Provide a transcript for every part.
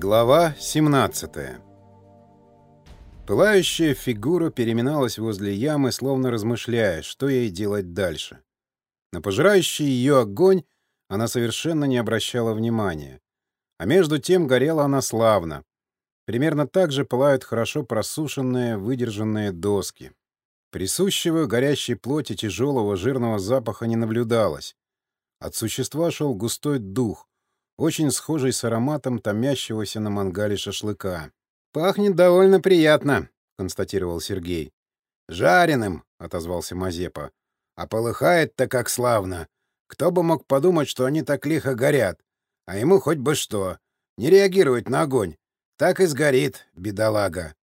Глава 17 Пылающая фигура переминалась возле ямы, словно размышляя, что ей делать дальше. На пожирающий ее огонь она совершенно не обращала внимания. А между тем горела она славно. Примерно так же пылают хорошо просушенные, выдержанные доски. Присущего горящей плоти тяжелого жирного запаха не наблюдалось. От существа шел густой дух, очень схожий с ароматом томящегося на мангале шашлыка. «Пахнет довольно приятно», — констатировал Сергей. «Жареным», — отозвался Мазепа. «А полыхает-то как славно. Кто бы мог подумать, что они так лихо горят. А ему хоть бы что. Не реагирует на огонь. Так и сгорит, бедолага».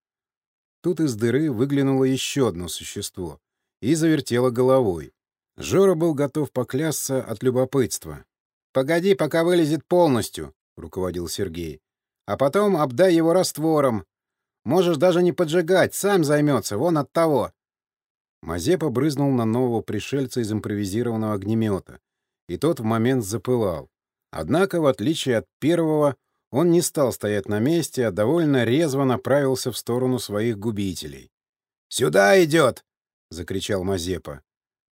Тут из дыры выглянуло еще одно существо и завертело головой. Жора был готов поклясться от любопытства. «Погоди, пока вылезет полностью», — руководил Сергей. «А потом обдай его раствором. Можешь даже не поджигать, сам займется, вон от того». Мазепа брызнул на нового пришельца из импровизированного огнемета, и тот в момент запылал. Однако, в отличие от первого, он не стал стоять на месте, а довольно резво направился в сторону своих губителей. «Сюда идет!» — закричал Мазепа.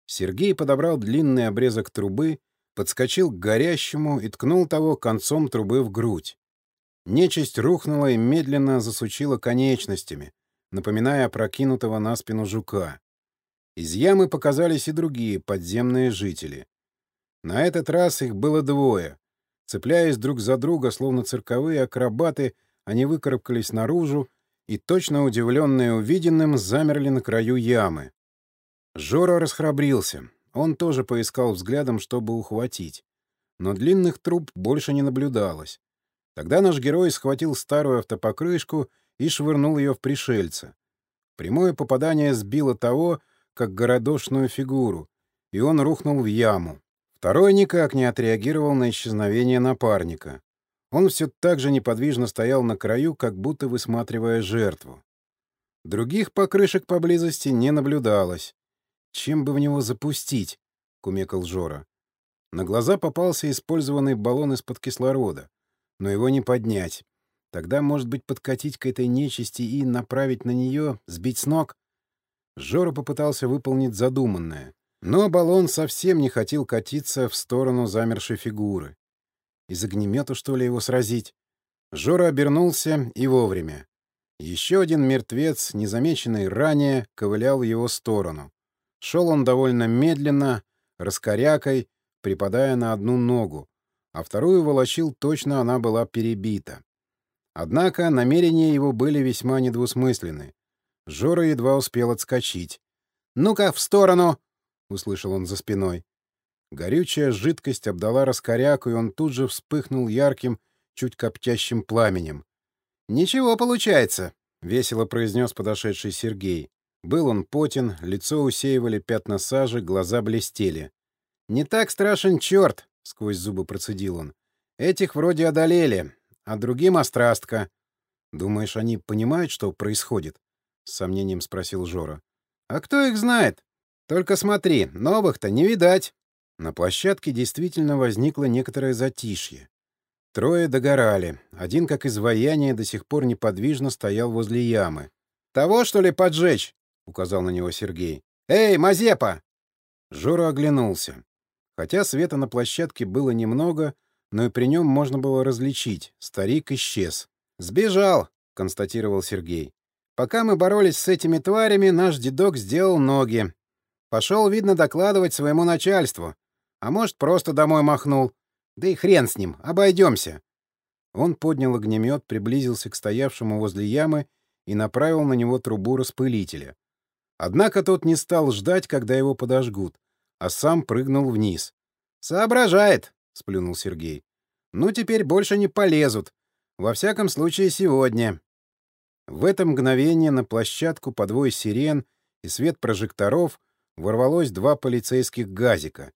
Сергей подобрал длинный обрезок трубы подскочил к горящему и ткнул того концом трубы в грудь. Нечисть рухнула и медленно засучила конечностями, напоминая опрокинутого на спину жука. Из ямы показались и другие подземные жители. На этот раз их было двое. Цепляясь друг за друга, словно цирковые акробаты, они выкарабкались наружу и, точно удивленные увиденным, замерли на краю ямы. Жора расхрабрился. Он тоже поискал взглядом, чтобы ухватить. Но длинных труб больше не наблюдалось. Тогда наш герой схватил старую автопокрышку и швырнул ее в пришельца. Прямое попадание сбило того, как городошную фигуру, и он рухнул в яму. Второй никак не отреагировал на исчезновение напарника. Он все так же неподвижно стоял на краю, как будто высматривая жертву. Других покрышек поблизости не наблюдалось. Чем бы в него запустить? — кумекал Жора. На глаза попался использованный баллон из-под кислорода. Но его не поднять. Тогда, может быть, подкатить к этой нечисти и направить на нее, сбить с ног? Жора попытался выполнить задуманное. Но баллон совсем не хотел катиться в сторону замершей фигуры. Из огнемета, что ли, его сразить? Жора обернулся и вовремя. Еще один мертвец, незамеченный ранее, ковылял в его сторону. Шел он довольно медленно, раскорякой, припадая на одну ногу, а вторую волочил точно она была перебита. Однако намерения его были весьма недвусмысленны. Жора едва успел отскочить. «Ну-ка, в сторону!» — услышал он за спиной. Горючая жидкость обдала раскоряку, и он тут же вспыхнул ярким, чуть коптящим пламенем. «Ничего получается», — весело произнес подошедший Сергей. Был он потен, лицо усеивали пятна сажи, глаза блестели. «Не так страшен черт!» — сквозь зубы процедил он. «Этих вроде одолели, а другим острастка». «Думаешь, они понимают, что происходит?» — с сомнением спросил Жора. «А кто их знает? Только смотри, новых-то не видать». На площадке действительно возникло некоторое затишье. Трое догорали. Один, как изваяние, до сих пор неподвижно стоял возле ямы. «Того, что ли, поджечь?» Указал на него Сергей. «Эй, Мазепа!» Жора оглянулся. Хотя света на площадке было немного, но и при нем можно было различить. Старик исчез. «Сбежал!» — констатировал Сергей. «Пока мы боролись с этими тварями, наш дедок сделал ноги. Пошел, видно, докладывать своему начальству. А может, просто домой махнул. Да и хрен с ним, обойдемся». Он поднял огнемет, приблизился к стоявшему возле ямы и направил на него трубу распылителя. Однако тот не стал ждать, когда его подожгут, а сам прыгнул вниз. «Соображает!» — сплюнул Сергей. «Ну, теперь больше не полезут. Во всяком случае, сегодня». В это мгновение на площадку по двое сирен и свет прожекторов ворвалось два полицейских газика.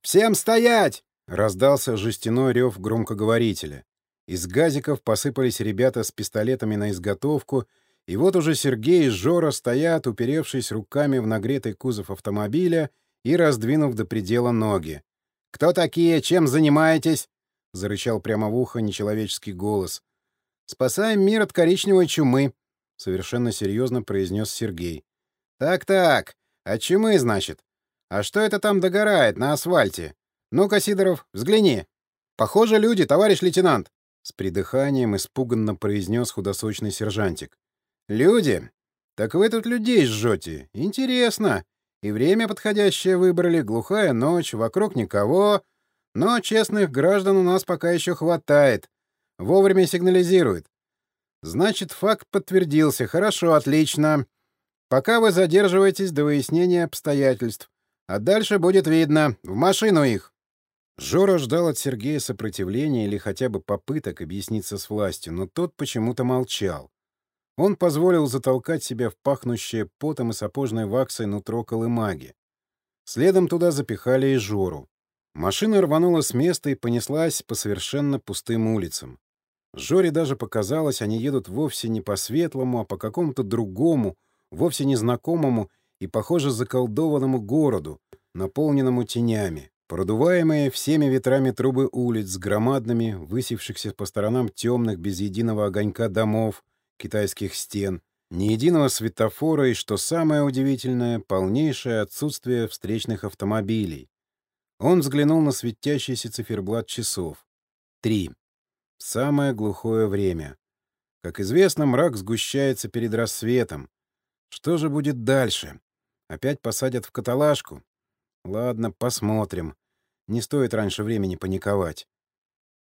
«Всем стоять!» — раздался жестяной рев громкоговорителя. Из газиков посыпались ребята с пистолетами на изготовку — и вот уже Сергей и Жора стоят, уперевшись руками в нагретый кузов автомобиля и раздвинув до предела ноги. «Кто такие? Чем занимаетесь?» — зарычал прямо в ухо нечеловеческий голос. Спасаем мир от коричневой чумы, — совершенно серьезно произнес Сергей. Так-так, от чумы, значит. А что это там догорает на асфальте? Ну-ка, Сидоров, взгляни. Похоже, люди, товарищ лейтенант. С придыханием испуганно произнес худосочный сержантик. Люди? Так вы тут людей жжете. Интересно. И время подходящее выбрали, глухая ночь, вокруг никого. Но честных граждан у нас пока еще хватает. Вовремя сигнализирует. Значит, факт подтвердился. Хорошо, отлично. Пока вы задерживаетесь до выяснения обстоятельств. А дальше будет видно. В машину их. Жора ждал от Сергея сопротивления или хотя бы попыток объясниться с властью, но тот почему-то молчал. Он позволил затолкать себя в пахнущее потом и сапожной ваксой нутро колымаги. Следом туда запихали и Жору. Машина рванула с места и понеслась по совершенно пустым улицам. Жоре даже показалось, они едут вовсе не по светлому, а по какому-то другому, вовсе незнакомому и, похоже, заколдованному городу, наполненному тенями. Продуваемые всеми ветрами трубы улиц с громадными, высевшихся по сторонам темных, без единого огонька домов, китайских стен, ни единого светофора и, что самое удивительное, полнейшее отсутствие встречных автомобилей. Он взглянул на светящийся циферблат часов. Три. Самое глухое время. Как известно, мрак сгущается перед рассветом. Что же будет дальше? Опять посадят в каталажку? Ладно, посмотрим. Не стоит раньше времени паниковать.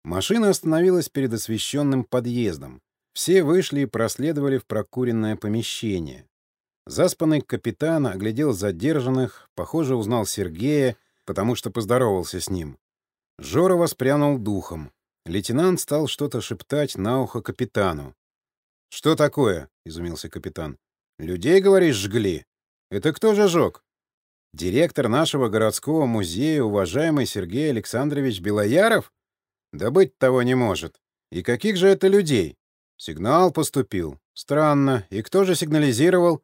Машина остановилась перед освещенным подъездом. Все вышли и проследовали в прокуренное помещение. Заспанный капитан оглядел задержанных, похоже, узнал Сергея, потому что поздоровался с ним. Жора воспрянул духом. Лейтенант стал что-то шептать на ухо капитану. «Что такое?» — изумился капитан. «Людей, говоришь, жгли? Это кто же жег?» Директор нашего городского музея, уважаемый Сергей Александрович Белояров? Да быть того не может. И каких же это людей? Сигнал поступил. Странно. И кто же сигнализировал?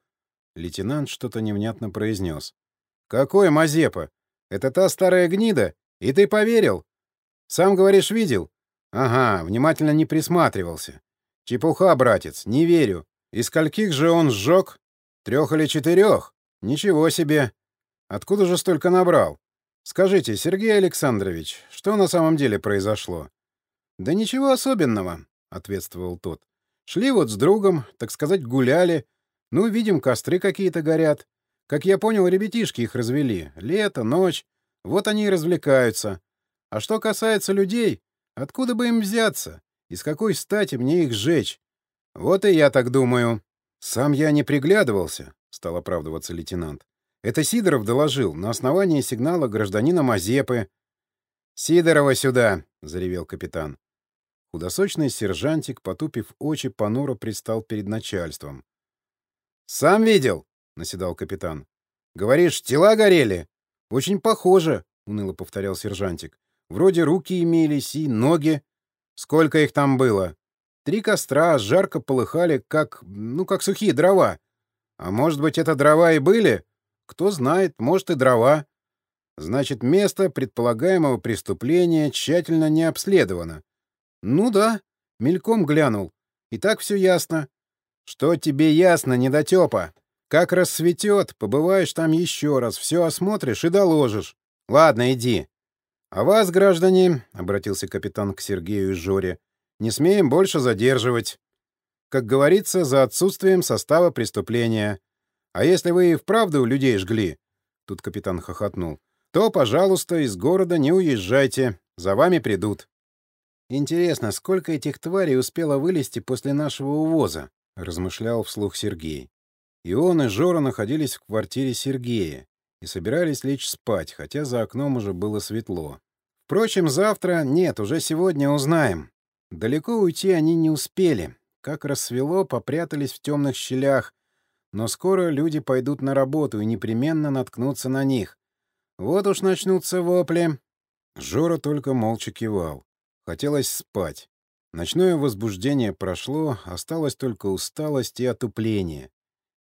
Лейтенант что-то невнятно произнес. Какой Мазепа? Это та старая гнида? И ты поверил? Сам, говоришь, видел? Ага, внимательно не присматривался. Чепуха, братец, не верю. И скольких же он сжег? Трех или четырех? Ничего себе. Откуда же столько набрал? Скажите, Сергей Александрович, что на самом деле произошло? Да ничего особенного, ответствовал тот. Шли вот с другом, так сказать, гуляли. Ну, видим, костры какие-то горят. Как я понял, ребятишки их развели. Лето, ночь. Вот они и развлекаются. А что касается людей, откуда бы им взяться? И с какой стати мне их сжечь? Вот и я так думаю. Сам я не приглядывался, — стал оправдываться лейтенант. Это Сидоров доложил на основании сигнала гражданина Мазепы. «Сидорова сюда!» — заревел капитан. Худосочный сержантик, потупив очи, понуро предстал перед начальством. «Сам видел?» — наседал капитан. «Говоришь, тела горели?» «Очень похоже», — уныло повторял сержантик. «Вроде руки имелись и ноги. Сколько их там было?» «Три костра, жарко полыхали, как... ну, как сухие дрова. А может быть, это дрова и были?» Кто знает, может и дрова. Значит, место предполагаемого преступления тщательно не обследовано. Ну да, мельком глянул. И так все ясно. Что тебе ясно, недотепа? Как рассветет, побываешь там еще раз, все осмотришь и доложишь. Ладно, иди. А вас, граждане, — обратился капитан к Сергею и Жоре, — не смеем больше задерживать. Как говорится, за отсутствием состава преступления. А если вы и вправду людей жгли, — тут капитан хохотнул, — то, пожалуйста, из города не уезжайте, за вами придут. Интересно, сколько этих тварей успело вылезти после нашего увоза? — размышлял вслух Сергей. И он, и Жора находились в квартире Сергея и собирались лечь спать, хотя за окном уже было светло. Впрочем, завтра, нет, уже сегодня узнаем. Далеко уйти они не успели. Как рассвело, попрятались в темных щелях, но скоро люди пойдут на работу и непременно наткнутся на них. Вот уж начнутся вопли. Жора только молча кивал. Хотелось спать. Ночное возбуждение прошло, осталась только усталость и отупление.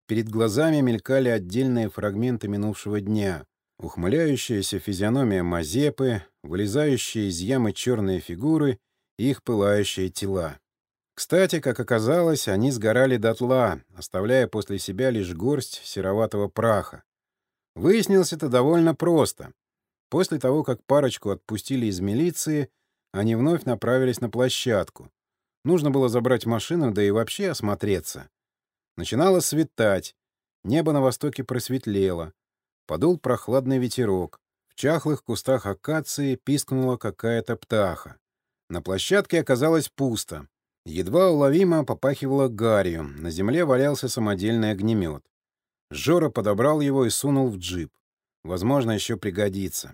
Перед глазами мелькали отдельные фрагменты минувшего дня. Ухмыляющаяся физиономия Мазепы, вылезающие из ямы черные фигуры и их пылающие тела. Кстати, как оказалось, они сгорали дотла, оставляя после себя лишь горсть сероватого праха. Выяснилось это довольно просто. После того, как парочку отпустили из милиции, они вновь направились на площадку. Нужно было забрать машину, да и вообще осмотреться. Начинало светать. Небо на востоке просветлело. Подул прохладный ветерок. В чахлых кустах акации пискнула какая-то птаха. На площадке оказалось пусто. Едва уловимо попахивало гарью, на земле валялся самодельный огнемет. Жора подобрал его и сунул в джип. Возможно, еще пригодится.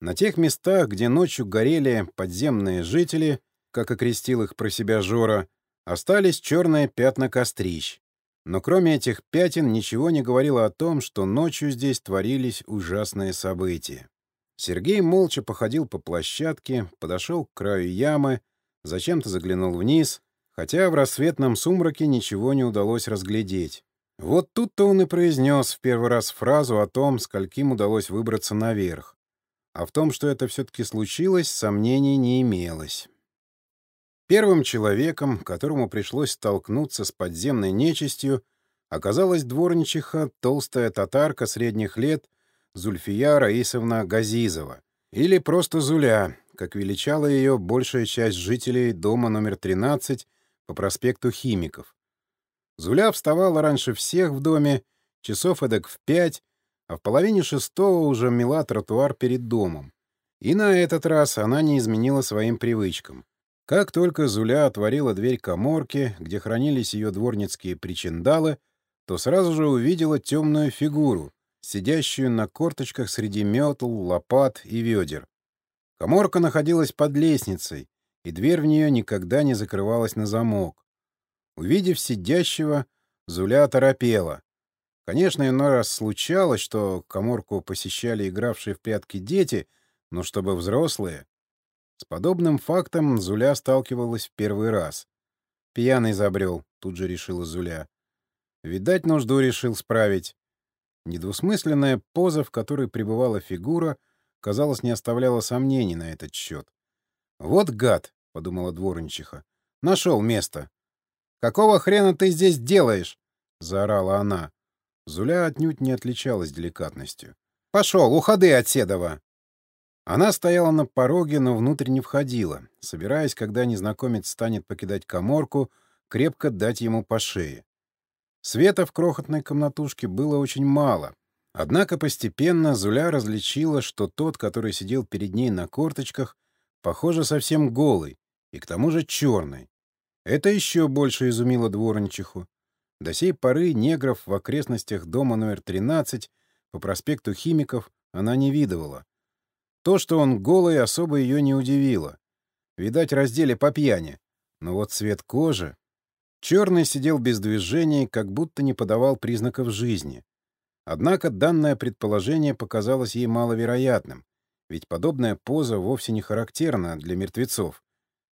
На тех местах, где ночью горели подземные жители, как окрестил их про себя Жора, остались черные пятна кострищ. Но кроме этих пятен ничего не говорило о том, что ночью здесь творились ужасные события. Сергей молча походил по площадке, подошел к краю ямы, зачем-то заглянул вниз, хотя в рассветном сумраке ничего не удалось разглядеть. Вот тут-то он и произнес в первый раз фразу о том, скольким удалось выбраться наверх. А в том, что это все-таки случилось, сомнений не имелось. Первым человеком, которому пришлось столкнуться с подземной нечистью, оказалась дворничиха, толстая татарка средних лет Зульфия Раисовна Газизова, или просто Зуля, как величала ее большая часть жителей дома номер 13 по проспекту Химиков. Зуля вставала раньше всех в доме, часов эдак в пять, а в половине шестого уже мела тротуар перед домом. И на этот раз она не изменила своим привычкам. Как только Зуля отворила дверь коморки, где хранились ее дворницкие причиндалы, то сразу же увидела темную фигуру, сидящую на корточках среди метл, лопат и ведер. Коморка находилась под лестницей, и дверь в нее никогда не закрывалась на замок. Увидев сидящего, Зуля торопела. Конечно, иной раз случалось, что коморку посещали игравшие в прятки дети, но чтобы взрослые. С подобным фактом Зуля сталкивалась в первый раз. «Пьяный забрел», — тут же решила Зуля. Видать, нужду решил справить. Недвусмысленная поза, в которой пребывала фигура, казалось, не оставляла сомнений на этот счет. «Вот гад!» — подумала дворничиха. «Нашел место!» «Какого хрена ты здесь делаешь?» — заорала она. Зуля отнюдь не отличалась деликатностью. «Пошел, уходи от Седова!» Она стояла на пороге, но внутрь не входила, собираясь, когда незнакомец станет покидать коморку, крепко дать ему по шее. Света в крохотной комнатушке было очень мало, Однако постепенно Зуля различила, что тот, который сидел перед ней на корточках, похоже, совсем голый, и к тому же черный. Это еще больше изумило дворничиху. До сей поры негров в окрестностях дома номер 13 по проспекту Химиков она не видывала. То, что он голый, особо ее не удивило. Видать, раздели по пьяни. Но вот цвет кожи... Черный сидел без движения, как будто не подавал признаков жизни. Однако данное предположение показалось ей маловероятным, ведь подобная поза вовсе не характерна для мертвецов.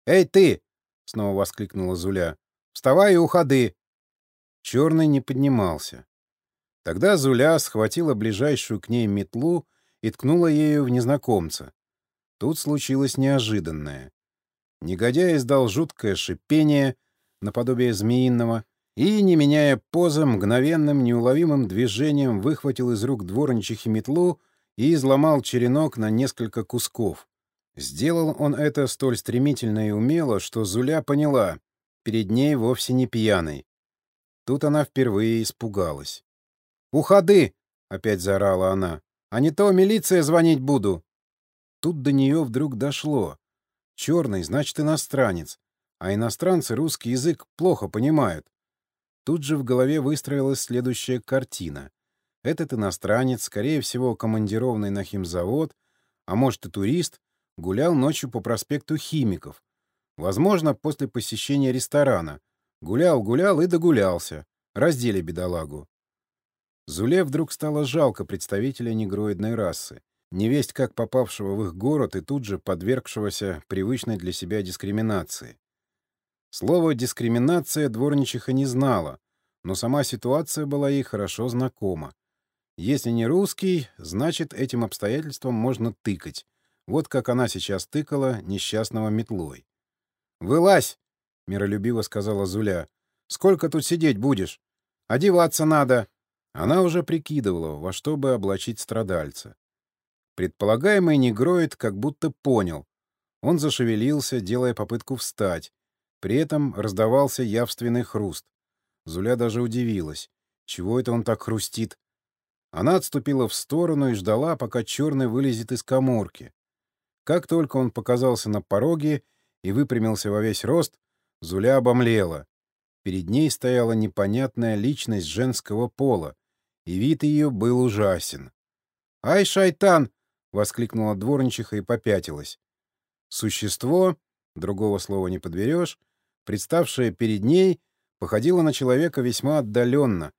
«Эй, ты!» — снова воскликнула Зуля. «Вставай и уходи!» Черный не поднимался. Тогда Зуля схватила ближайшую к ней метлу и ткнула ею в незнакомца. Тут случилось неожиданное. Негодяй издал жуткое шипение, наподобие змеиного, и, не меняя позы, мгновенным неуловимым движением выхватил из рук дворничихи метлу и изломал черенок на несколько кусков. Сделал он это столь стремительно и умело, что Зуля поняла — перед ней вовсе не пьяный. Тут она впервые испугалась. «Уходы!» — опять заорала она. «А не то милиция звонить буду!» Тут до нее вдруг дошло. Черный, значит, иностранец. А иностранцы русский язык плохо понимают. Тут же в голове выстроилась следующая картина. Этот иностранец, скорее всего, командированный на химзавод, а может и турист, гулял ночью по проспекту Химиков. Возможно, после посещения ресторана. Гулял-гулял и догулялся. Раздели бедолагу. Зуле вдруг стало жалко представителя негроидной расы, невесть как попавшего в их город и тут же подвергшегося привычной для себя дискриминации. Слово «дискриминация» дворничиха не знала, но сама ситуация была ей хорошо знакома. Если не русский, значит, этим обстоятельством можно тыкать. Вот как она сейчас тыкала несчастного метлой. «Вылазь!» — миролюбиво сказала Зуля. «Сколько тут сидеть будешь? Одеваться надо!» Она уже прикидывала, во что бы облачить страдальца. Предполагаемый негроид как будто понял. Он зашевелился, делая попытку встать. При этом раздавался явственный хруст. Зуля даже удивилась. Чего это он так хрустит? Она отступила в сторону и ждала, пока черный вылезет из коморки. Как только он показался на пороге и выпрямился во весь рост, Зуля обомлела. Перед ней стояла непонятная личность женского пола, и вид ее был ужасен. «Ай, шайтан!» — воскликнула дворничиха и попятилась. Существо, другого слова не подберешь, представшее перед ней, походило на человека весьма отдаленно.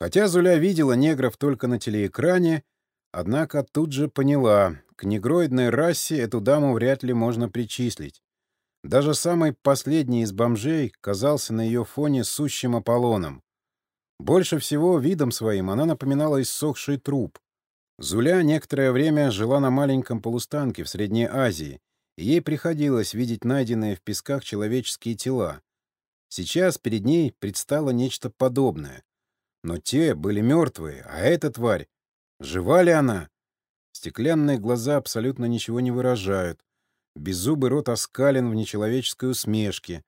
Хотя Зуля видела негров только на телеэкране, однако тут же поняла, к негроидной расе эту даму вряд ли можно причислить. Даже самый последний из бомжей казался на ее фоне сущим Аполлоном. Больше всего видом своим она напоминала иссохший труп. Зуля некоторое время жила на маленьком полустанке в Средней Азии, и ей приходилось видеть найденные в песках человеческие тела. Сейчас перед ней предстало нечто подобное. Но те были мертвые, а эта тварь... Жива ли она? Стеклянные глаза абсолютно ничего не выражают, Беззубый рот оскален в нечеловеческой усмешке.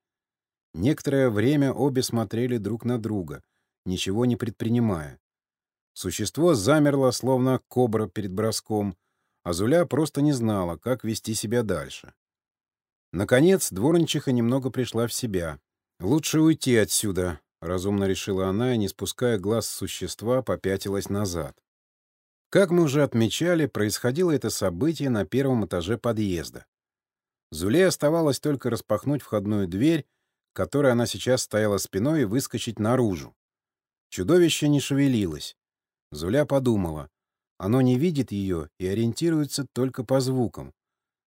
Некоторое время обе смотрели друг на друга, ничего не предпринимая. Существо замерло, словно кобра перед броском, а Зуля просто не знала, как вести себя дальше. Наконец, дворничиха немного пришла в себя. «Лучше уйти отсюда», — разумно решила она и, не спуская глаз с существа, попятилась назад. Как мы уже отмечали, происходило это событие на первом этаже подъезда. Зуле оставалось только распахнуть входную дверь, которой она сейчас стояла спиной, и выскочить наружу. Чудовище не шевелилось. Зуля подумала. Оно не видит ее и ориентируется только по звукам.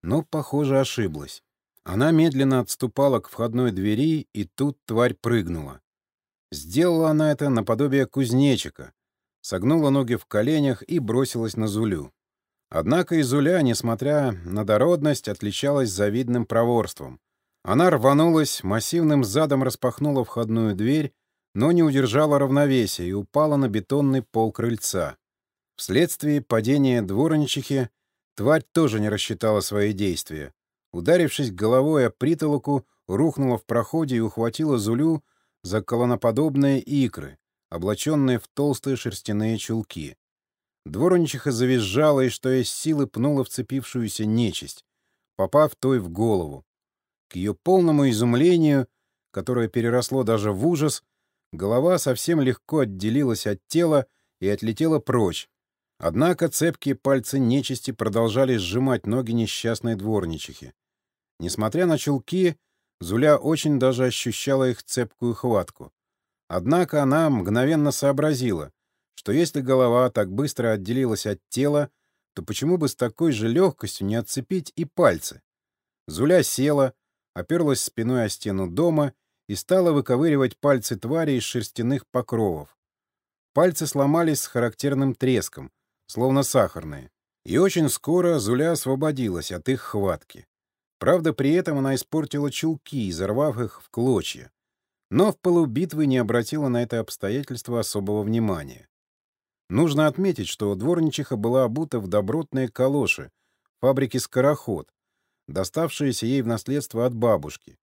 Но, похоже, ошиблась. Она медленно отступала к входной двери, и тут тварь прыгнула. Сделала она это наподобие кузнечика, согнула ноги в коленях и бросилась на Зулю. Однако Изуля, несмотря на дородность, отличалась завидным проворством. Она рванулась, массивным задом распахнула входную дверь, но не удержала равновесия и упала на бетонный пол крыльца. Вследствие падения дворничихи тварь тоже не рассчитала свои действия. Ударившись головой о притолоку, рухнула в проходе и ухватила Зулю за колоноподобные икры, облаченные в толстые шерстяные чулки. Дворничиха завизжала и, что есть силы, пнула вцепившуюся нечисть, попав той в голову. К ее полному изумлению, которое переросло даже в ужас, голова совсем легко отделилась от тела и отлетела прочь. Однако цепкие пальцы нечисти продолжали сжимать ноги несчастной дворничихи. Несмотря на чулки, Зуля очень даже ощущала их цепкую хватку. Однако она мгновенно сообразила, что если голова так быстро отделилась от тела, то почему бы с такой же легкостью не отцепить и пальцы? Зуля села, оперлась спиной о стену дома и стала выковыривать пальцы твари из шерстяных покровов. Пальцы сломались с характерным треском, словно сахарные. И очень скоро Зуля освободилась от их хватки. Правда, при этом она испортила чулки, изорвав их в клочья. Но в полубитвы не обратила на это обстоятельство особого внимания. Нужно отметить, что дворничиха была обута в добротные калоши фабрики «Скороход», доставшиеся ей в наследство от бабушки.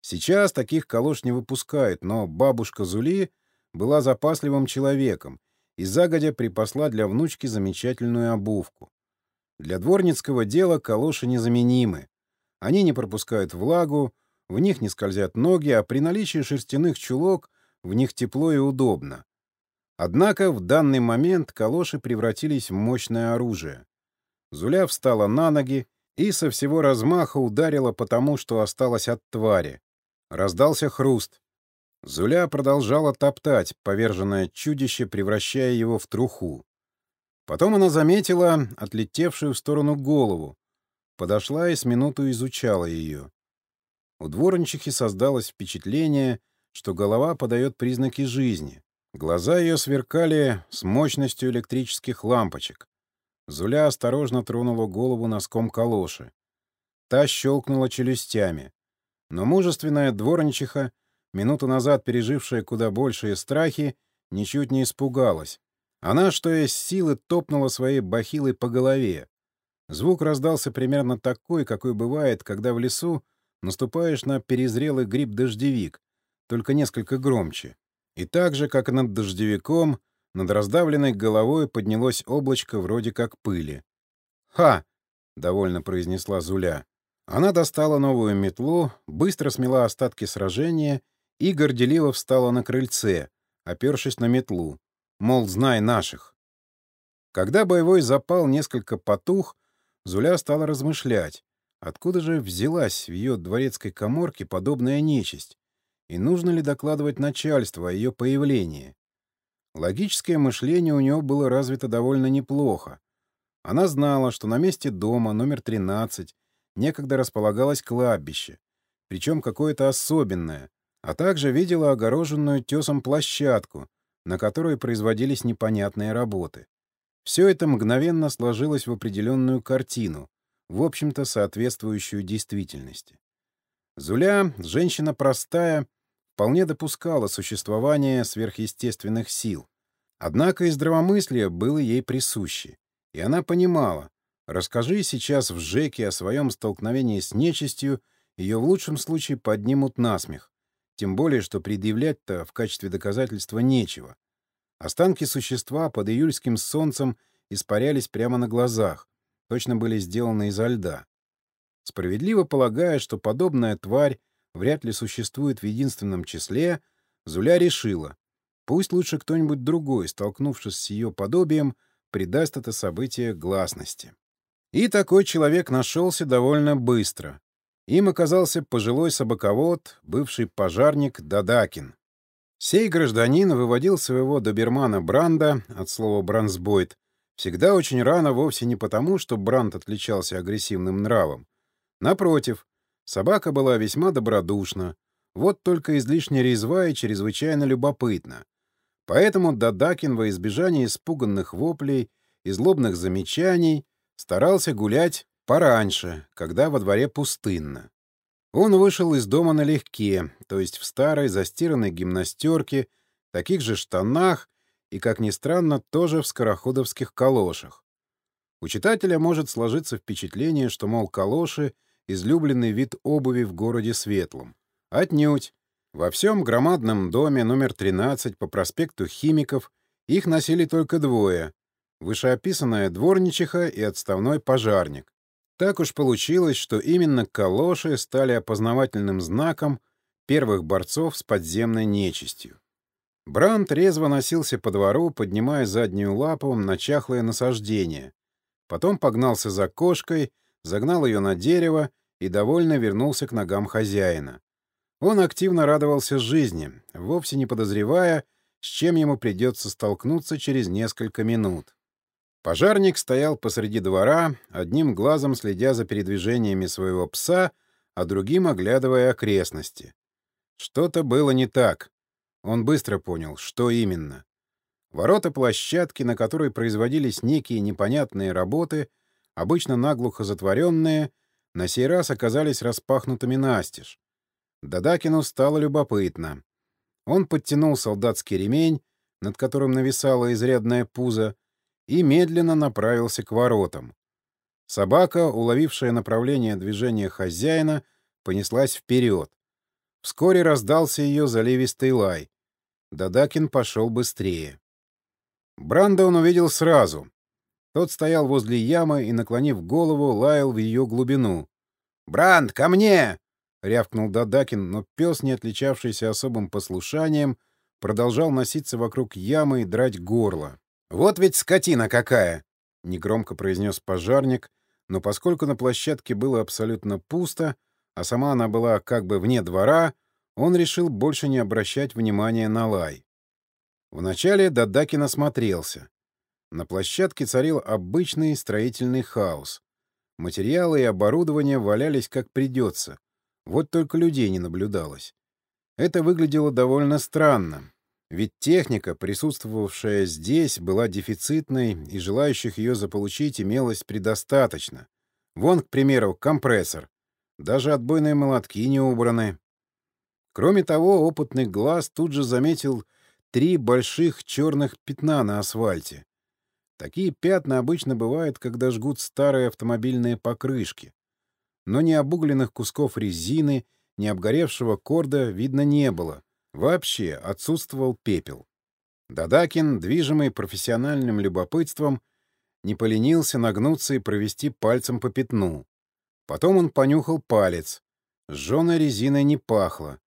Сейчас таких калош не выпускают, но бабушка Зули была запасливым человеком и загодя припасла для внучки замечательную обувку. Для дворницкого дела калоши незаменимы. Они не пропускают влагу, в них не скользят ноги, а при наличии шерстяных чулок в них тепло и удобно. Однако в данный момент калоши превратились в мощное оружие. Зуля встала на ноги и со всего размаха ударила по тому, что осталось от твари. Раздался хруст. Зуля продолжала топтать поверженное чудище, превращая его в труху. Потом она заметила отлетевшую в сторону голову, подошла и с минуту изучала ее. У дворничихи создалось впечатление, что голова подает признаки жизни. Глаза ее сверкали с мощностью электрических лампочек. Зуля осторожно тронула голову носком калоши. Та щелкнула челюстями. Но мужественная дворничиха, минуту назад пережившая куда большие страхи, ничуть не испугалась. Она, что есть силы, топнула своей бахилой по голове. Звук раздался примерно такой, какой бывает, когда в лесу наступаешь на перезрелый гриб-дождевик, только несколько громче. И так же, как над дождевиком, над раздавленной головой поднялось облачко вроде как пыли. «Ха!» — довольно произнесла Зуля. Она достала новую метлу, быстро смела остатки сражения и горделиво встала на крыльце, опершись на метлу. Мол, знай наших. Когда боевой запал несколько потух, Зуля стала размышлять, откуда же взялась в ее дворецкой коморке подобная нечисть, и нужно ли докладывать начальству о ее появлении. Логическое мышление у нее было развито довольно неплохо. Она знала, что на месте дома номер 13 некогда располагалось кладбище, причем какое-то особенное, а также видела огороженную тесом площадку, на которой производились непонятные работы. Все это мгновенно сложилось в определенную картину, в общем-то соответствующую действительности. Зуля, женщина простая, вполне допускала существование сверхъестественных сил. Однако и здравомыслие было ей присуще, и она понимала, Расскажи сейчас в ЖЭКе о своем столкновении с нечистью, ее в лучшем случае поднимут насмех. Тем более, что предъявлять-то в качестве доказательства нечего. Останки существа под июльским солнцем испарялись прямо на глазах, точно были сделаны изо льда. Справедливо полагая, что подобная тварь вряд ли существует в единственном числе, Зуля решила, пусть лучше кто-нибудь другой, столкнувшись с ее подобием, придаст это событие гласности. И такой человек нашелся довольно быстро. Им оказался пожилой собаковод, бывший пожарник Дадакин. Сей гражданин выводил своего добермана Бранда, от слова «брансбойт», всегда очень рано вовсе не потому, что Бранд отличался агрессивным нравом. Напротив, собака была весьма добродушна, вот только излишне резва и чрезвычайно любопытна. Поэтому Дадакин во избежание испуганных воплей и злобных замечаний Старался гулять пораньше, когда во дворе пустынно. Он вышел из дома налегке, то есть в старой застиранной гимнастерке, таких же штанах и, как ни странно, тоже в скороходовских калошах. У читателя может сложиться впечатление, что, мол, калоши — излюбленный вид обуви в городе Светлом. Отнюдь. Во всем громадном доме номер 13 по проспекту Химиков их носили только двое вышеописанная дворничиха и отставной пожарник. Так уж получилось, что именно калоши стали опознавательным знаком первых борцов с подземной нечистью. Бранд резво носился по двору, поднимая заднюю лапу на чахлое насаждение. Потом погнался за кошкой, загнал ее на дерево и довольно вернулся к ногам хозяина. Он активно радовался жизни, вовсе не подозревая, с чем ему придется столкнуться через несколько минут. Пожарник стоял посреди двора, одним глазом следя за передвижениями своего пса, а другим оглядывая окрестности. Что-то было не так. Он быстро понял, что именно. Ворота площадки, на которой производились некие непонятные работы, обычно наглухо затворенные, на сей раз оказались распахнутыми настежь. Дадакину стало любопытно. Он подтянул солдатский ремень, над которым нависало изрядное пузо, и медленно направился к воротам. Собака, уловившая направление движения хозяина, понеслась вперед. Вскоре раздался ее заливистый лай. Дадакин пошел быстрее. Бранда он увидел сразу. Тот стоял возле ямы и, наклонив голову, лаял в ее глубину. «Бранд, ко мне!» — рявкнул Дадакин, но пес, не отличавшийся особым послушанием, продолжал носиться вокруг ямы и драть горло. «Вот ведь скотина какая!» — негромко произнес пожарник, но поскольку на площадке было абсолютно пусто, а сама она была как бы вне двора, он решил больше не обращать внимания на лай. Вначале Дадакин осмотрелся. На площадке царил обычный строительный хаос. Материалы и оборудование валялись как придется. Вот только людей не наблюдалось. Это выглядело довольно странно. Ведь техника, присутствовавшая здесь, была дефицитной, и желающих ее заполучить имелось предостаточно. Вон, к примеру, компрессор. Даже отбойные молотки не убраны. Кроме того, опытный глаз тут же заметил три больших черных пятна на асфальте. Такие пятна обычно бывают, когда жгут старые автомобильные покрышки. Но ни обугленных кусков резины, ни обгоревшего корда видно не было. Вообще отсутствовал пепел. Дадакин, движимый профессиональным любопытством, не поленился нагнуться и провести пальцем по пятну. Потом он понюхал палец. Сжёной резиной не пахло.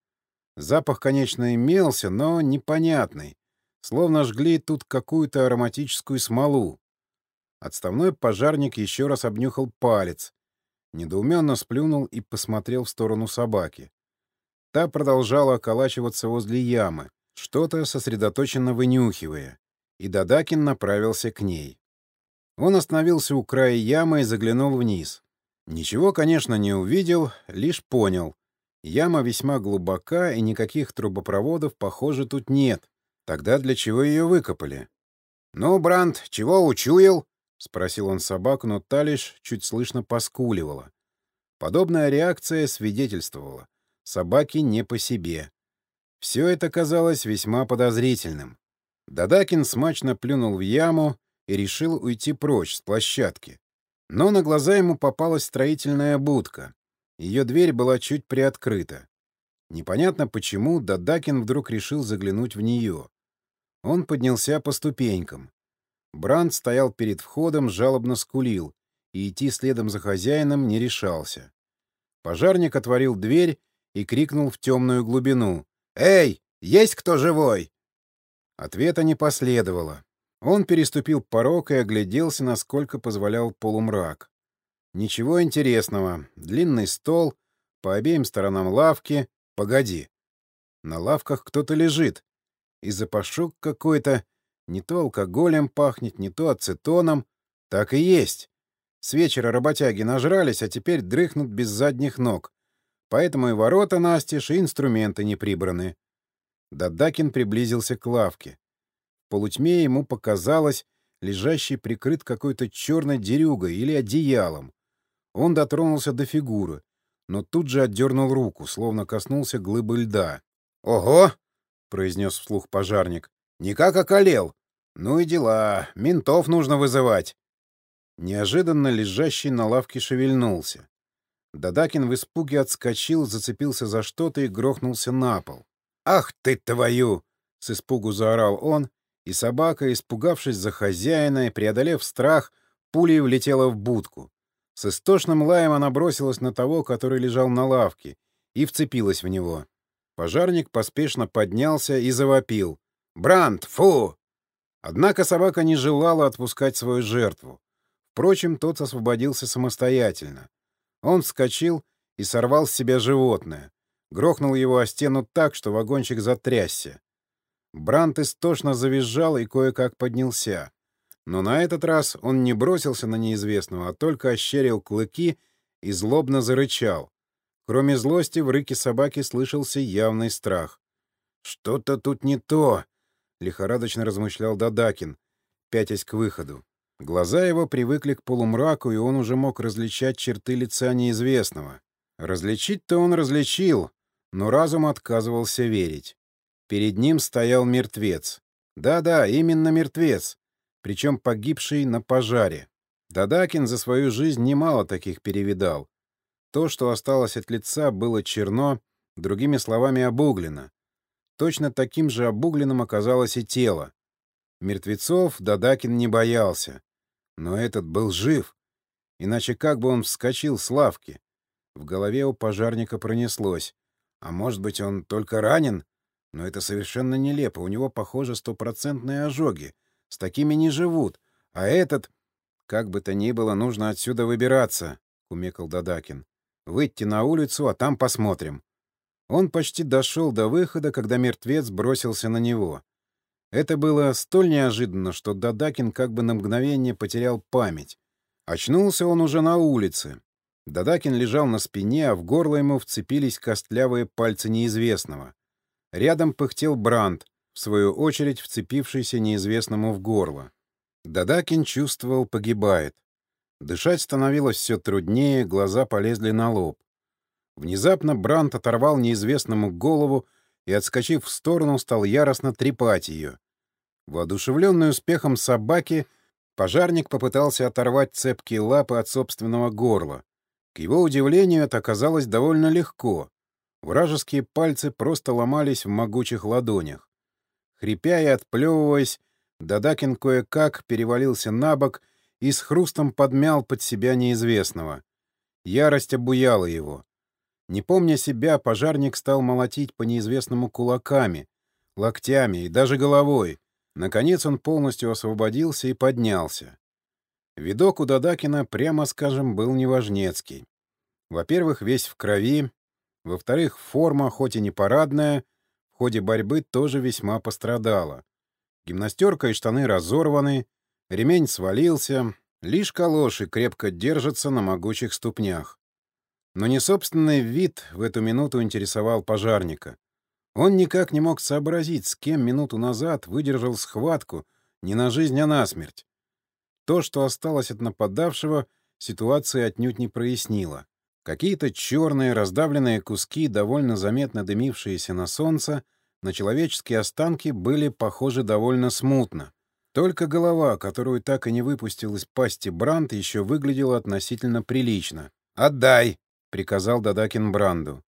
Запах, конечно, имелся, но непонятный. Словно жгли тут какую-то ароматическую смолу. Отставной пожарник еще раз обнюхал палец. Недоуменно сплюнул и посмотрел в сторону собаки. Та продолжала околачиваться возле ямы, что-то сосредоточенно вынюхивая, и Дадакин направился к ней. Он остановился у края ямы и заглянул вниз. Ничего, конечно, не увидел, лишь понял. Яма весьма глубока, и никаких трубопроводов, похоже, тут нет. Тогда для чего ее выкопали? — Ну, Бранд, чего учуял? — спросил он собаку, но та лишь чуть слышно поскуливала. Подобная реакция свидетельствовала. Собаки не по себе. Все это казалось весьма подозрительным. Дадакин смачно плюнул в яму и решил уйти прочь с площадки. Но на глаза ему попалась строительная будка. Ее дверь была чуть приоткрыта. Непонятно почему Дадакин вдруг решил заглянуть в нее. Он поднялся по ступенькам. Бранд стоял перед входом, жалобно скулил, и идти следом за хозяином не решался. Пожарник отворил дверь и крикнул в темную глубину. «Эй, есть кто живой?» Ответа не последовало. Он переступил порог и огляделся, насколько позволял полумрак. Ничего интересного. Длинный стол, по обеим сторонам лавки, Погоди. На лавках кто-то лежит. И запашок какой-то. Не то алкоголем пахнет, не то ацетоном. Так и есть. С вечера работяги нажрались, а теперь дрыхнут без задних ног. Поэтому и ворота настежь, и инструменты не прибраны. Дадакин приблизился к лавке. В полутьме ему показалось, лежащий прикрыт какой-то черной дерюгой или одеялом. Он дотронулся до фигуры но тут же отдернул руку, словно коснулся глыбы льда. «Ого!» — произнес вслух пожарник. «Никак околел! Ну и дела, ментов нужно вызывать!» Неожиданно лежащий на лавке шевельнулся. Дадакин в испуге отскочил, зацепился за что-то и грохнулся на пол. «Ах ты твою!» — с испугу заорал он, и собака, испугавшись за хозяина и преодолев страх, пулей влетела в будку. С истошным лаем она бросилась на того, который лежал на лавке, и вцепилась в него. Пожарник поспешно поднялся и завопил. «Бранд, фу!» Однако собака не желала отпускать свою жертву. Впрочем, тот освободился самостоятельно. Он вскочил и сорвал с себя животное. Грохнул его о стену так, что вагончик затрясся. Брант истошно завизжал и кое-как поднялся. Но на этот раз он не бросился на неизвестного, а только ощерил клыки и злобно зарычал. Кроме злости, в рыке собаки слышался явный страх. «Что-то тут не то!» — лихорадочно размышлял Дадакин, пятясь к выходу. Глаза его привыкли к полумраку, и он уже мог различать черты лица неизвестного. Различить-то он различил, но разум отказывался верить. Перед ним стоял мертвец. Да-да, именно мертвец причем погибший на пожаре. Дадакин за свою жизнь немало таких перевидал. То, что осталось от лица, было черно, другими словами, обуглено. Точно таким же обугленным оказалось и тело. Мертвецов Дадакин не боялся. Но этот был жив. Иначе как бы он вскочил с лавки? В голове у пожарника пронеслось. А может быть, он только ранен? Но это совершенно нелепо. У него, похоже, стопроцентные ожоги. С такими не живут. А этот... Как бы то ни было, нужно отсюда выбираться, — кумекал Дадакин. Выйти на улицу, а там посмотрим. Он почти дошел до выхода, когда мертвец бросился на него. Это было столь неожиданно, что Дадакин как бы на мгновение потерял память. Очнулся он уже на улице. Дадакин лежал на спине, а в горло ему вцепились костлявые пальцы неизвестного. Рядом пыхтел Бранд, в свою очередь вцепившийся неизвестному в горло. Дадакин чувствовал, погибает. Дышать становилось все труднее, глаза полезли на лоб. Внезапно Брант оторвал неизвестному голову и, отскочив в сторону, стал яростно трепать ее. Воодушевленный успехом собаки, пожарник попытался оторвать цепкие лапы от собственного горла. К его удивлению, это оказалось довольно легко. Вражеские пальцы просто ломались в могучих ладонях. Хрипя и отплевываясь, Дадакин кое-как перевалился на бок и с хрустом подмял под себя неизвестного. Ярость обуяла его. Не помня себя, пожарник стал молотить по неизвестному кулаками, локтями и даже головой. Наконец он полностью освободился и поднялся. Видок у Дадакина, прямо скажем, был неважнецкий. Во-первых, весь в крови. Во-вторых, форма, хоть и не парадная, в ходе борьбы тоже весьма пострадала. Гимнастерка и штаны разорваны, ремень свалился, лишь калоши крепко держатся на могучих ступнях. Но не собственный вид в эту минуту интересовал пожарника. Он никак не мог сообразить, с кем минуту назад выдержал схватку не на жизнь, а на смерть. То, что осталось от нападавшего, ситуация отнюдь не прояснила. Какие-то черные раздавленные куски, довольно заметно дымившиеся на солнце, на человеческие останки были похожи довольно смутно. Только голова, которую так и не выпустил из пасти Бранд, еще выглядела относительно прилично. «Отдай!» — приказал Дадакин Бранду.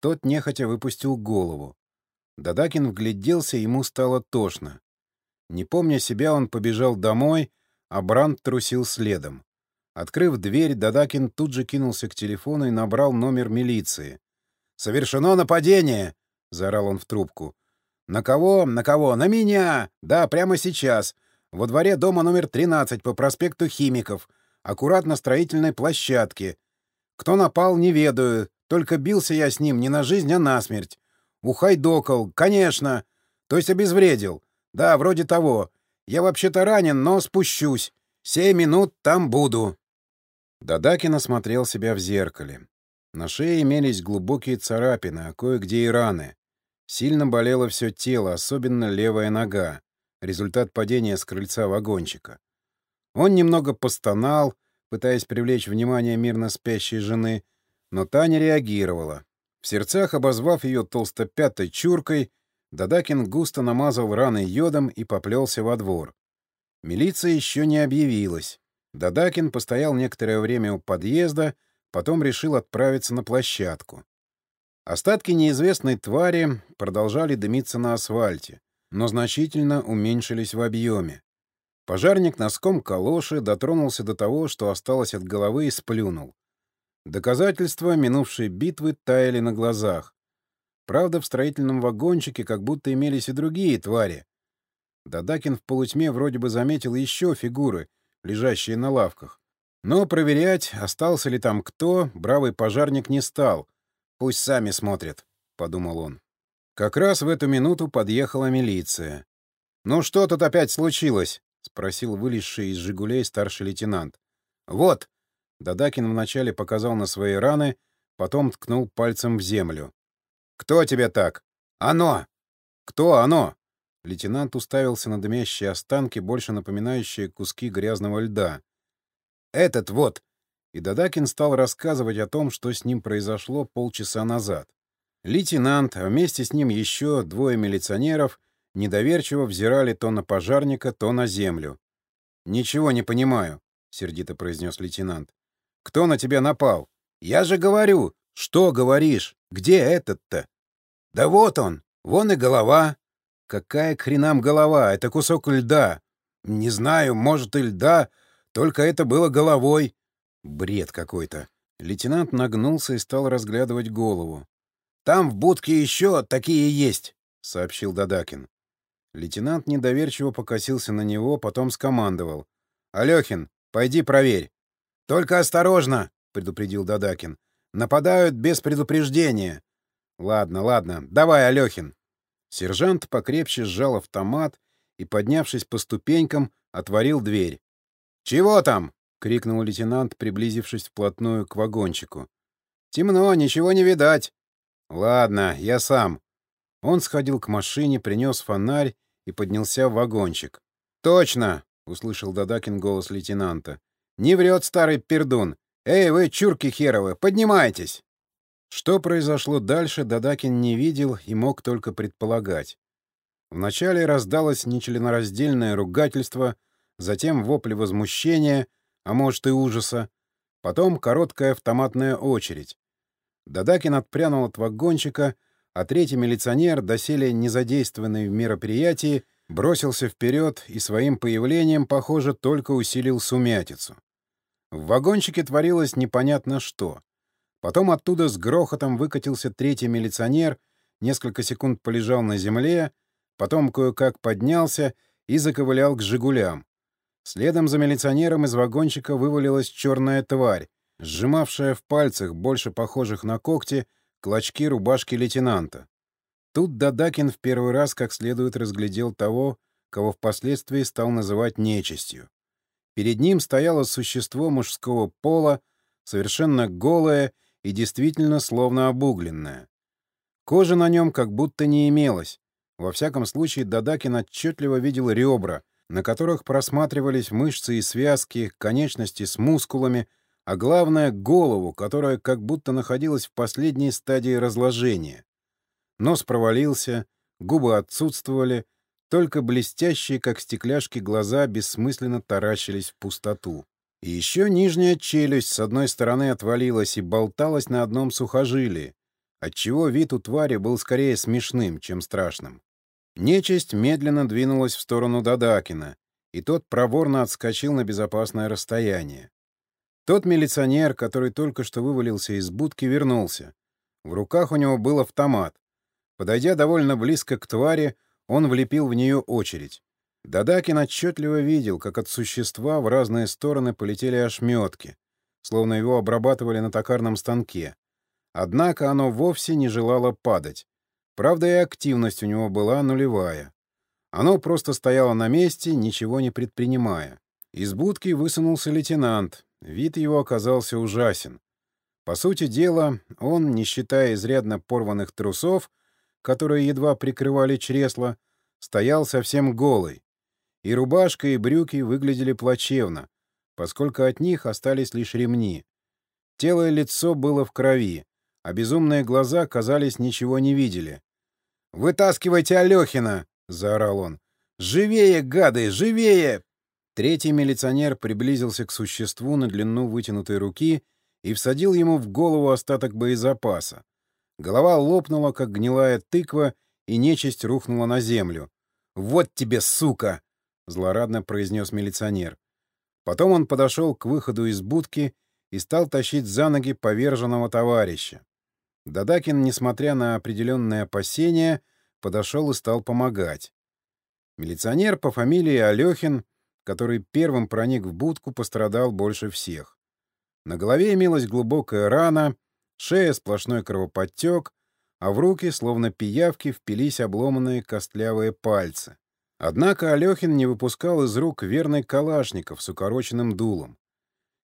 Тот нехотя выпустил голову. Дадакин вгляделся, ему стало тошно. Не помня себя, он побежал домой, а Бранд трусил следом. Открыв дверь, Дадакин тут же кинулся к телефону и набрал номер милиции. «Совершено нападение!» — заорал он в трубку. «На кого? На кого? На меня! Да, прямо сейчас. Во дворе дома номер 13 по проспекту Химиков. Аккуратно строительной площадке. Кто напал, не ведаю. Только бился я с ним не на жизнь, а на смерть. Ухайдокал, конечно. То есть обезвредил. Да, вроде того. Я вообще-то ранен, но спущусь. Семь минут там буду. Дадакин осмотрел себя в зеркале. На шее имелись глубокие царапины, а кое-где и раны. Сильно болело все тело, особенно левая нога. Результат падения с крыльца вагончика. Он немного постонал, пытаясь привлечь внимание мирно спящей жены, но та не реагировала. В сердцах обозвав ее толстопятой чуркой, Дадакин густо намазал раны йодом и поплелся во двор. Милиция еще не объявилась. Дадакин постоял некоторое время у подъезда, потом решил отправиться на площадку. Остатки неизвестной твари продолжали дымиться на асфальте, но значительно уменьшились в объеме. Пожарник носком калоши дотронулся до того, что осталось от головы, и сплюнул. Доказательства минувшей битвы таяли на глазах. Правда, в строительном вагончике как будто имелись и другие твари. Дадакин в полутьме вроде бы заметил еще фигуры, лежащие на лавках. Но проверять, остался ли там кто, бравый пожарник не стал. Пусть сами смотрят, — подумал он. Как раз в эту минуту подъехала милиция. «Ну что тут опять случилось?» — спросил вылезший из «Жигулей» старший лейтенант. «Вот!» Дадакин вначале показал на свои раны, потом ткнул пальцем в землю. «Кто тебе так?» «Оно!» «Кто оно?» Лейтенант уставился на дымящие останки, больше напоминающие куски грязного льда. «Этот вот!» И Дадакин стал рассказывать о том, что с ним произошло полчаса назад. Лейтенант, а вместе с ним еще двое милиционеров, недоверчиво взирали то на пожарника, то на землю. «Ничего не понимаю», — сердито произнес лейтенант. Кто на тебя напал? Я же говорю. Что говоришь? Где этот-то? Да вот он. Вон и голова. Какая к хренам голова? Это кусок льда. Не знаю, может и льда, только это было головой. Бред какой-то. Лейтенант нагнулся и стал разглядывать голову. «Там в будке еще такие есть», — сообщил Дадакин. Лейтенант недоверчиво покосился на него, потом скомандовал. «Алехин, пойди проверь». «Только осторожно!» — предупредил Дадакин. «Нападают без предупреждения». «Ладно, ладно. Давай, Алехин». Сержант покрепче сжал автомат и, поднявшись по ступенькам, отворил дверь. «Чего там?» — крикнул лейтенант, приблизившись вплотную к вагончику. «Темно, ничего не видать». «Ладно, я сам». Он сходил к машине, принес фонарь и поднялся в вагончик. «Точно!» — услышал Дадакин голос лейтенанта. Не врет старый пердун. Эй, вы, чурки херовы, поднимайтесь! Что произошло дальше, Дадакин не видел и мог только предполагать. Вначале раздалось нечленораздельное ругательство, затем вопли возмущения, а может и ужаса, потом короткая автоматная очередь. Дадакин отпрянул от вагончика, а третий милиционер, доселе незадействованный в мероприятии, бросился вперед и своим появлением, похоже, только усилил сумятицу. В вагончике творилось непонятно что. Потом оттуда с грохотом выкатился третий милиционер, несколько секунд полежал на земле, потом кое-как поднялся и заковылял к «Жигулям». Следом за милиционером из вагончика вывалилась черная тварь, сжимавшая в пальцах, больше похожих на когти, клочки рубашки лейтенанта. Тут Дадакин в первый раз как следует разглядел того, кого впоследствии стал называть нечистью. Перед ним стояло существо мужского пола, совершенно голое и действительно словно обугленное. Кожи на нем как будто не имелось. Во всяком случае, Дадакин отчетливо видел ребра, на которых просматривались мышцы и связки, конечности с мускулами, а главное — голову, которая как будто находилась в последней стадии разложения. Нос провалился, губы отсутствовали, только блестящие, как стекляшки, глаза бессмысленно таращились в пустоту. И еще нижняя челюсть с одной стороны отвалилась и болталась на одном сухожилии, отчего вид у твари был скорее смешным, чем страшным. Нечисть медленно двинулась в сторону Дадакина, и тот проворно отскочил на безопасное расстояние. Тот милиционер, который только что вывалился из будки, вернулся. В руках у него был автомат. Подойдя довольно близко к твари, он влепил в нее очередь. Дадакин отчетливо видел, как от существа в разные стороны полетели ошметки, словно его обрабатывали на токарном станке. Однако оно вовсе не желало падать. Правда, и активность у него была нулевая. Оно просто стояло на месте, ничего не предпринимая. Из будки высунулся лейтенант, Вид его оказался ужасен. По сути дела, он, не считая изрядно порванных трусов, которые едва прикрывали чресло, стоял совсем голый. И рубашка, и брюки выглядели плачевно, поскольку от них остались лишь ремни. Тело и лицо было в крови, а безумные глаза, казались, ничего не видели. «Вытаскивайте Алехина!» — заорал он. «Живее, гады, живее! Третий милиционер приблизился к существу на длину вытянутой руки и всадил ему в голову остаток боезапаса. Голова лопнула, как гнилая тыква, и нечисть рухнула на землю. «Вот тебе, сука!» — злорадно произнес милиционер. Потом он подошел к выходу из будки и стал тащить за ноги поверженного товарища. Дадакин, несмотря на определенные опасения, подошел и стал помогать. Милиционер по фамилии Алехин который первым проник в будку, пострадал больше всех. На голове имелась глубокая рана, шея сплошной кровоподтек, а в руки, словно пиявки, впились обломанные костлявые пальцы. Однако Алехин не выпускал из рук верный калашников с укороченным дулом.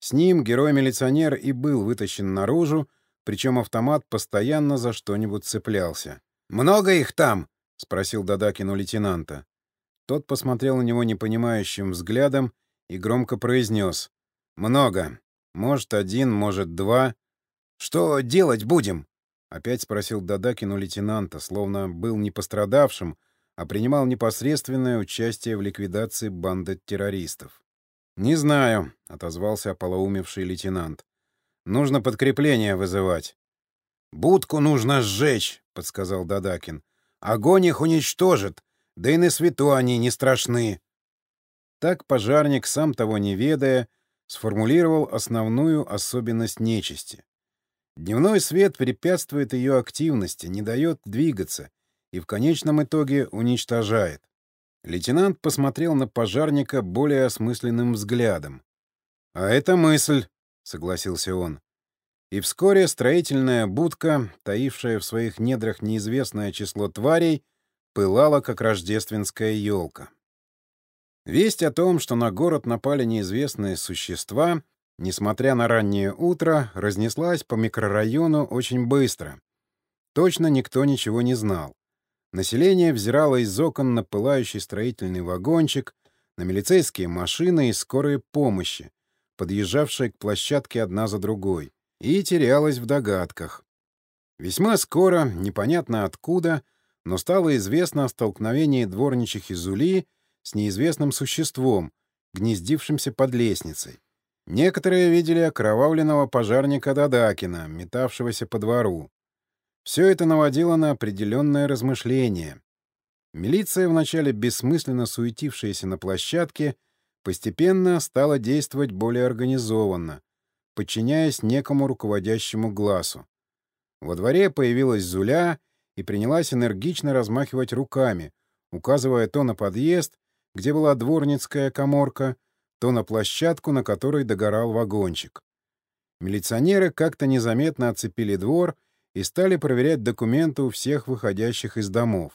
С ним герой-милиционер и был вытащен наружу, причем автомат постоянно за что-нибудь цеплялся. «Много их там?» — спросил Дадакин у лейтенанта. Тот посмотрел на него непонимающим взглядом и громко произнес. «Много. Может, один, может, два. Что делать будем?» Опять спросил Дадакин у лейтенанта, словно был не пострадавшим, а принимал непосредственное участие в ликвидации банды террористов. «Не знаю», — отозвался ополоумевший лейтенант. «Нужно подкрепление вызывать». «Будку нужно сжечь», — подсказал Дадакин. «Огонь их уничтожит, да и на свету они не страшны. Так пожарник, сам того не ведая, сформулировал основную особенность нечисти. Дневной свет препятствует ее активности, не дает двигаться и в конечном итоге уничтожает. Лейтенант посмотрел на пожарника более осмысленным взглядом. «А это мысль», — согласился он. И вскоре строительная будка, таившая в своих недрах неизвестное число тварей, пылала, как рождественская елка. Весть о том, что на город напали неизвестные существа, несмотря на раннее утро, разнеслась по микрорайону очень быстро. Точно никто ничего не знал. Население взирало из окон на пылающий строительный вагончик, на милицейские машины и скорые помощи, подъезжавшие к площадке одна за другой, и терялось в догадках. Весьма скоро, непонятно откуда, но стало известно о столкновении дворничих из Ули с неизвестным существом, гнездившимся под лестницей. Некоторые видели окровавленного пожарника Дадакина, метавшегося по двору. Все это наводило на определенное размышление. Милиция, вначале бессмысленно суетившаяся на площадке, постепенно стала действовать более организованно, подчиняясь некому руководящему глазу. Во дворе появилась Зуля и принялась энергично размахивать руками, указывая то на подъезд, где была дворницкая коморка, то на площадку, на которой догорал вагончик. Милиционеры как-то незаметно оцепили двор и стали проверять документы у всех выходящих из домов.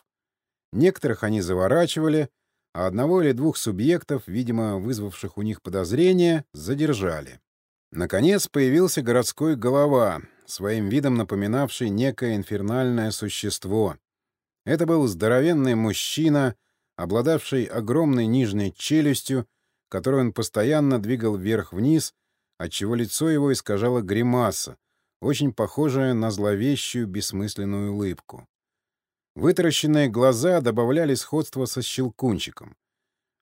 Некоторых они заворачивали, а одного или двух субъектов, видимо, вызвавших у них подозрения, задержали. Наконец появился городской голова, своим видом напоминавший некое инфернальное существо. Это был здоровенный мужчина, обладавший огромной нижней челюстью, которую он постоянно двигал вверх-вниз, отчего лицо его искажало гримаса, очень похожая на зловещую бессмысленную улыбку. Вытаращенные глаза добавляли сходство со щелкунчиком.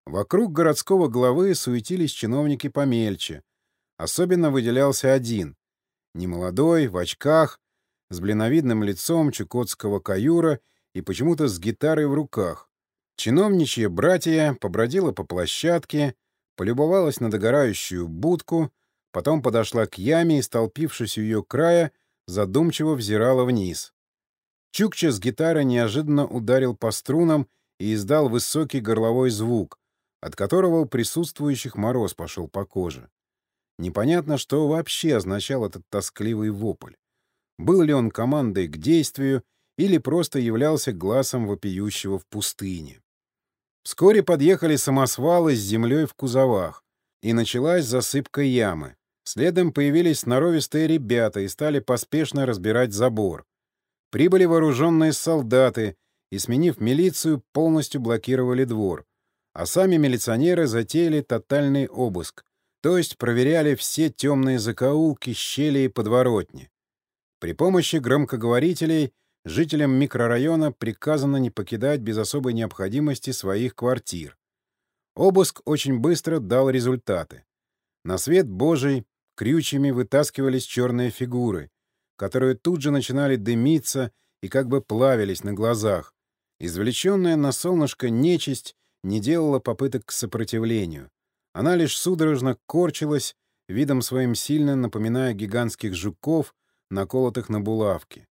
Вокруг городского главы суетились чиновники помельче. Особенно выделялся один. Немолодой, в очках, с блиновидным лицом чукотского каюра и почему-то с гитарой в руках. Чиновничье братья побродила по площадке, полюбовалась на догорающую будку, потом подошла к яме и, столпившись у ее края, задумчиво взирала вниз. Чукча с гитары неожиданно ударил по струнам и издал высокий горловой звук, от которого у присутствующих мороз пошел по коже. Непонятно, что вообще означал этот тоскливый вопль. Был ли он командой к действию или просто являлся глазом вопиющего в пустыне. Вскоре подъехали самосвалы с землей в кузовах, и началась засыпка ямы. Следом появились сноровистые ребята и стали поспешно разбирать забор. Прибыли вооруженные солдаты и, сменив милицию, полностью блокировали двор. А сами милиционеры затеяли тотальный обыск, то есть проверяли все темные закоулки, щели и подворотни. При помощи громкоговорителей жителям микрорайона приказано не покидать без особой необходимости своих квартир. Обыск очень быстро дал результаты. На свет Божий крючьями вытаскивались черные фигуры, которые тут же начинали дымиться и как бы плавились на глазах. Извлеченная на солнышко нечисть не делала попыток к сопротивлению. Она лишь судорожно корчилась, видом своим сильно напоминая гигантских жуков, наколотых на булавки.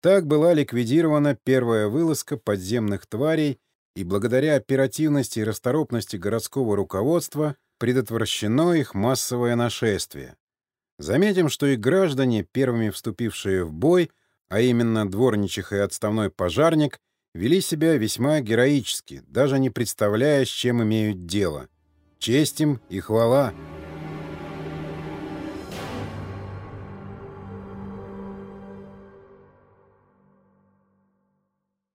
Так была ликвидирована первая вылазка подземных тварей, и благодаря оперативности и расторопности городского руководства предотвращено их массовое нашествие. Заметим, что и граждане, первыми вступившие в бой, а именно дворничих и отставной пожарник, вели себя весьма героически, даже не представляя, с чем имеют дело. Честь им и хвала —